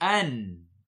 and